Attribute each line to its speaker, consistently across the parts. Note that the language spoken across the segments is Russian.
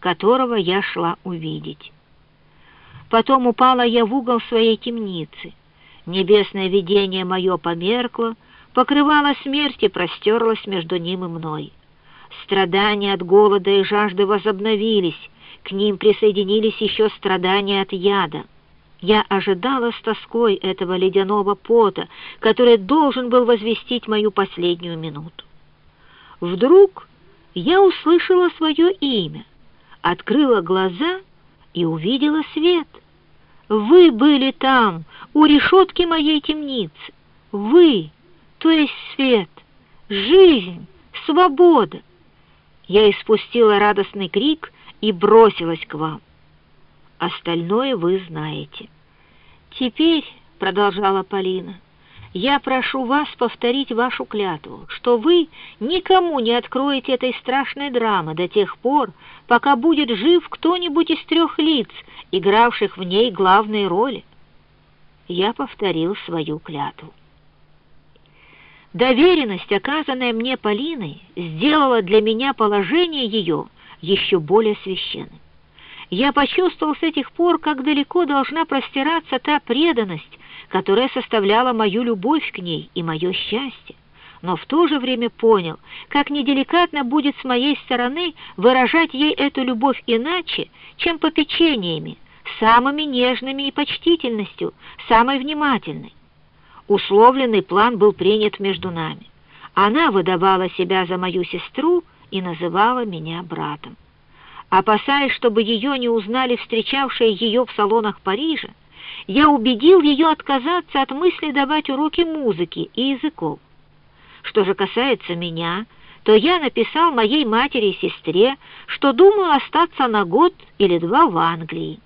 Speaker 1: которого я шла увидеть. Потом упала я в угол своей темницы. Небесное видение мое померкло, покрывало смерть и простерлось между ним и мной. Страдания от голода и жажды возобновились, к ним присоединились еще страдания от яда. Я ожидала с тоской этого ледяного пота, который должен был возвестить мою последнюю минуту. Вдруг я услышала свое имя, открыла глаза и увидела свет. Вы были там, у решетки моей темницы. Вы, то есть свет, жизнь, свобода. Я испустила радостный крик и бросилась к вам. Остальное вы знаете. Теперь, — продолжала Полина, — я прошу вас повторить вашу клятву, что вы никому не откроете этой страшной драмы до тех пор, пока будет жив кто-нибудь из трех лиц, игравших в ней главные роли. Я повторил свою клятву. Доверенность, оказанная мне Полиной, сделала для меня положение ее еще более священным. Я почувствовал с этих пор, как далеко должна простираться та преданность, которая составляла мою любовь к ней и мое счастье, но в то же время понял, как неделикатно будет с моей стороны выражать ей эту любовь иначе, чем попечениями, самыми нежными и почтительностью, самой внимательной. Условленный план был принят между нами. Она выдавала себя за мою сестру и называла меня братом. Опасаясь, чтобы ее не узнали встречавшие ее в салонах Парижа, я убедил ее отказаться от мысли давать уроки музыки и языков. Что же касается меня, то я написал моей матери и сестре, что думаю остаться на год или два в Англии.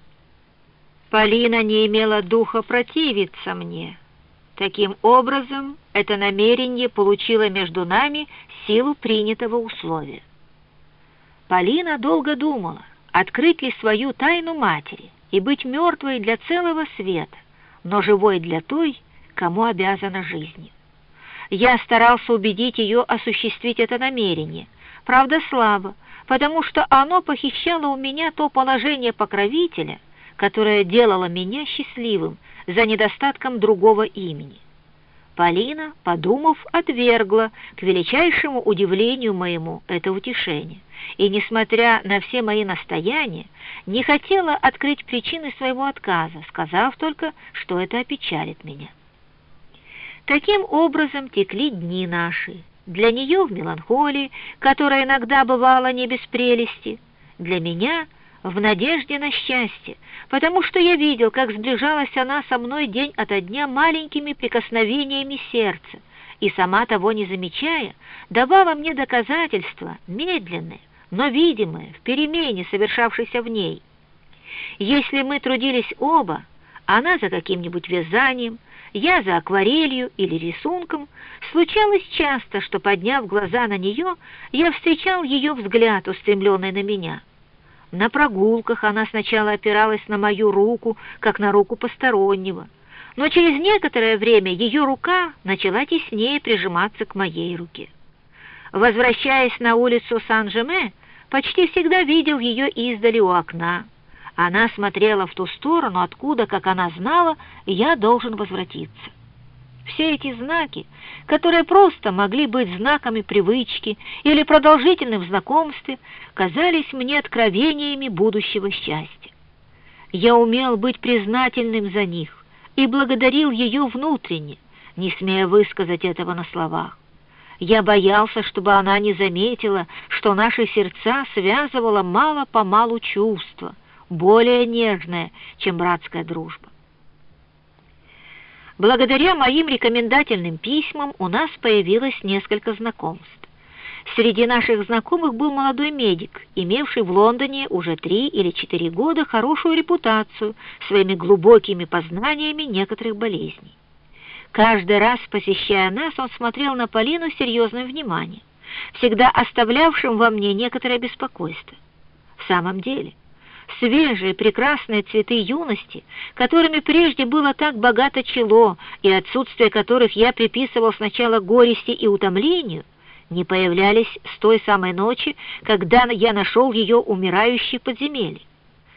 Speaker 1: Полина не имела духа противиться мне. Таким образом, это намерение получило между нами силу принятого условия. Полина долго думала, открыть ли свою тайну матери и быть мертвой для целого света, но живой для той, кому обязана жизнью. Я старался убедить ее осуществить это намерение, правда слабо, потому что оно похищало у меня то положение покровителя, которое делало меня счастливым за недостатком другого имени. Полина, подумав, отвергла, к величайшему удивлению моему, это утешение, и, несмотря на все мои настояния, не хотела открыть причины своего отказа, сказав только, что это опечалит меня. Таким образом текли дни наши, для нее в меланхолии, которая иногда бывала не без прелести, для меня — в надежде на счастье, потому что я видел, как сближалась она со мной день ото дня маленькими прикосновениями сердца, и сама того не замечая, давала мне доказательства, медленные, но видимые, в перемене, совершавшейся в ней. Если мы трудились оба, она за каким-нибудь вязанием, я за акварелью или рисунком, случалось часто, что, подняв глаза на нее, я встречал ее взгляд, устремленный на меня — на прогулках она сначала опиралась на мою руку, как на руку постороннего, но через некоторое время ее рука начала теснее прижиматься к моей руке. Возвращаясь на улицу Сан-Жеме, почти всегда видел ее издали у окна. Она смотрела в ту сторону, откуда, как она знала, я должен возвратиться. Все эти знаки, которые просто могли быть знаками привычки или продолжительным знакомстве, казались мне откровениями будущего счастья. Я умел быть признательным за них и благодарил ее внутренне, не смея высказать этого на словах. Я боялся, чтобы она не заметила, что наши сердца связывало мало-помалу чувство, более нежное, чем братская дружба. Благодаря моим рекомендательным письмам у нас появилось несколько знакомств. Среди наших знакомых был молодой медик, имевший в Лондоне уже три или четыре года хорошую репутацию своими глубокими познаниями некоторых болезней. Каждый раз, посещая нас, он смотрел на Полину серьезным вниманием, всегда оставлявшим во мне некоторое беспокойство. В самом деле, свежие прекрасные цветы юности, которыми прежде было так богато чело, и отсутствие которых я приписывал сначала горести и утомлению, не появлялись с той самой ночи, когда я нашел ее умирающей подземелье.